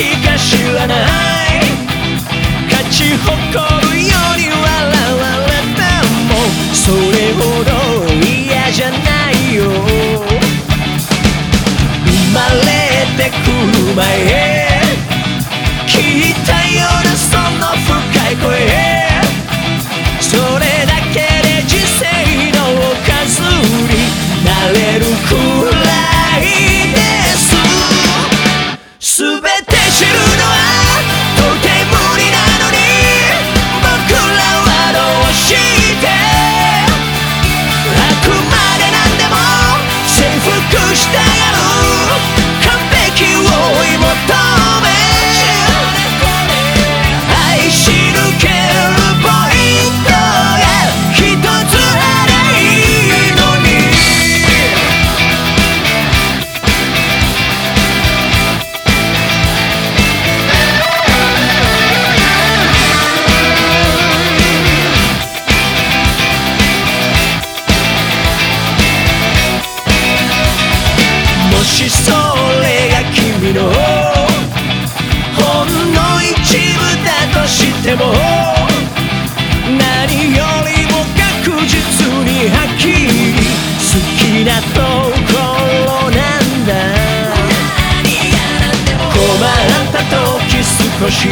しか知らないしそれが君のほんの一部だとしても何よりも確実にはっきり好きなところなんだ困った時少し